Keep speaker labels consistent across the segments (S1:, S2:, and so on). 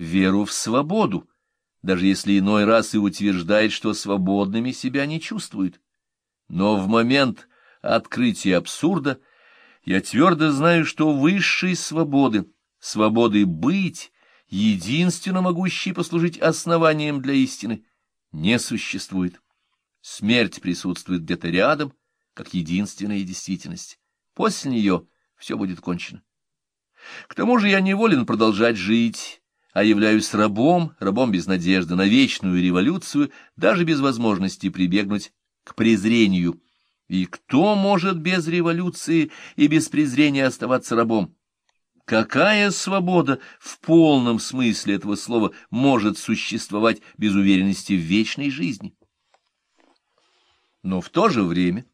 S1: веру в свободу, даже если иной раз и утверждает, что свободными себя не чувствует. Но в момент открытия абсурда я твердо знаю, что высшей свободы, свободы быть, единственно могущей послужить основанием для истины, не существует. Смерть присутствует где-то рядом, как единственная действительность. После нее все будет кончено. К тому же я неволен продолжать жить, а являюсь рабом, рабом без надежды на вечную революцию, даже без возможности прибегнуть к презрению. И кто может без революции и без презрения оставаться рабом? Какая свобода в полном смысле этого слова может существовать без уверенности в вечной жизни? Но в то же время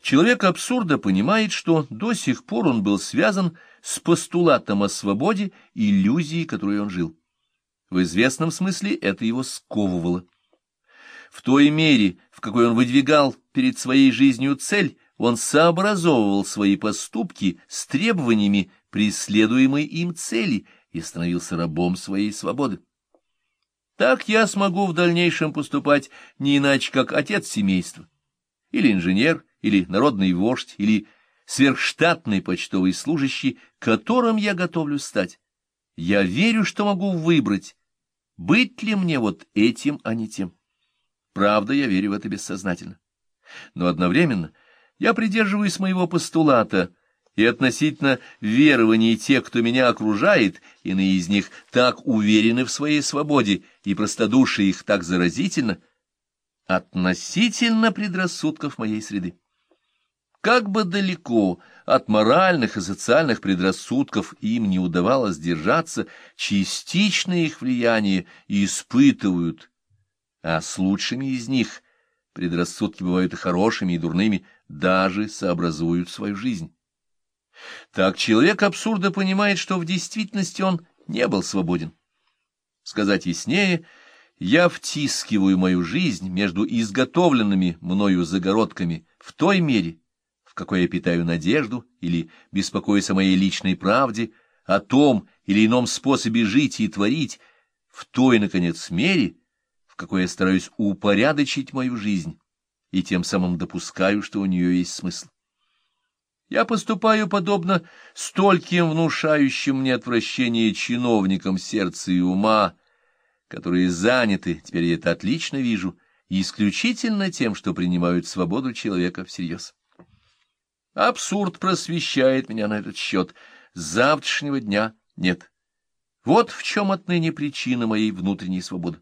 S1: человек абсурда понимает, что до сих пор он был связан с постулатом о свободе иллюзии, которой он жил. В известном смысле это его сковывало. В той мере, в какой он выдвигал перед своей жизнью цель, он сообразовывал свои поступки с требованиями преследуемой им цели и становился рабом своей свободы. Так я смогу в дальнейшем поступать не иначе, как отец семейства, или инженер, или народный вождь, или сверхштатный почтовый служащий, которым я готовлю стать. Я верю, что могу выбрать, быть ли мне вот этим, а не тем. Правда, я верю в это бессознательно. Но одновременно я придерживаюсь моего постулата, и относительно верований тех, кто меня окружает, иные из них так уверены в своей свободе, и простодушие их так заразительно, относительно предрассудков моей среды. Как бы далеко от моральных и социальных предрассудков им не удавалось держаться, частичное их влияние испытывают, а с лучшими из них предрассудки бывают и хорошими, и дурными, даже сообразуют свою жизнь. Так человек абсурда понимает, что в действительности он не был свободен. Сказать яснее, я втискиваю мою жизнь между изготовленными мною загородками в той мере, какой я питаю надежду или беспокоюсь о моей личной правде, о том или ином способе жить и творить, в той, наконец, мере, в какой я стараюсь упорядочить мою жизнь и тем самым допускаю, что у нее есть смысл. Я поступаю подобно стольким внушающим мне отвращение чиновникам сердца и ума, которые заняты, теперь я это отлично вижу, исключительно тем, что принимают свободу человека всерьез. Абсурд просвещает меня на этот счет. Завтрашнего дня нет. Вот в чем отныне причина моей внутренней свободы.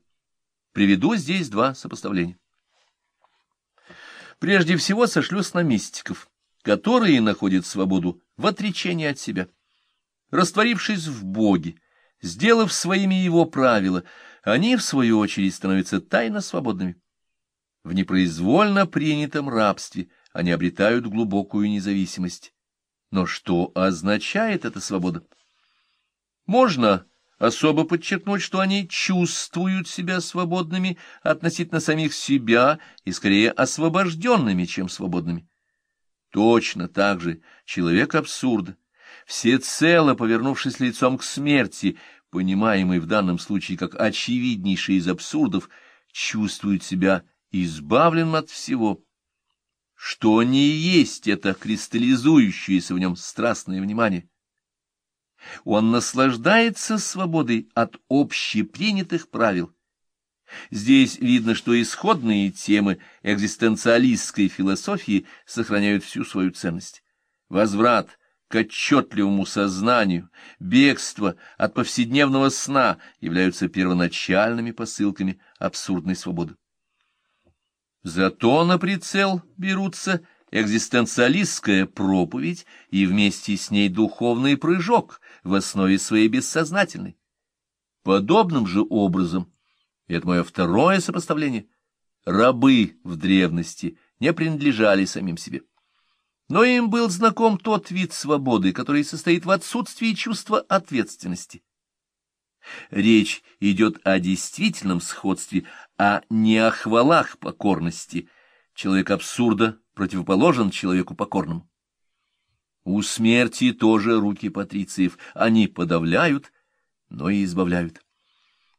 S1: Приведу здесь два сопоставления. Прежде всего сошлюсь на мистиков, которые находят свободу в отречении от себя. Растворившись в Боге, сделав своими его правила, они, в свою очередь, становятся тайно свободными. В непроизвольно принятом рабстве они обретают глубокую независимость. Но что означает эта свобода? Можно особо подчеркнуть, что они чувствуют себя свободными относительно самих себя и скорее освобожденными, чем свободными. Точно так же человек абсурда, всецело повернувшись лицом к смерти, понимаемый в данном случае как очевиднейший из абсурдов, чувствует себя избавленным от всего, что не есть это кристаллизующееся в нем страстное внимание. Он наслаждается свободой от общепринятых правил. Здесь видно, что исходные темы экзистенциалистской философии сохраняют всю свою ценность. Возврат к отчетливому сознанию, бегство от повседневного сна являются первоначальными посылками абсурдной свободы. Зато на прицел берутся экзистенциалистская проповедь и вместе с ней духовный прыжок в основе своей бессознательной. Подобным же образом, и это мое второе сопоставление, рабы в древности не принадлежали самим себе. Но им был знаком тот вид свободы, который состоит в отсутствии чувства ответственности. Речь идет о действительном сходстве, а не о хвалах покорности. Человек абсурда противоположен человеку покорному. У смерти тоже руки патрициев, они подавляют, но и избавляют.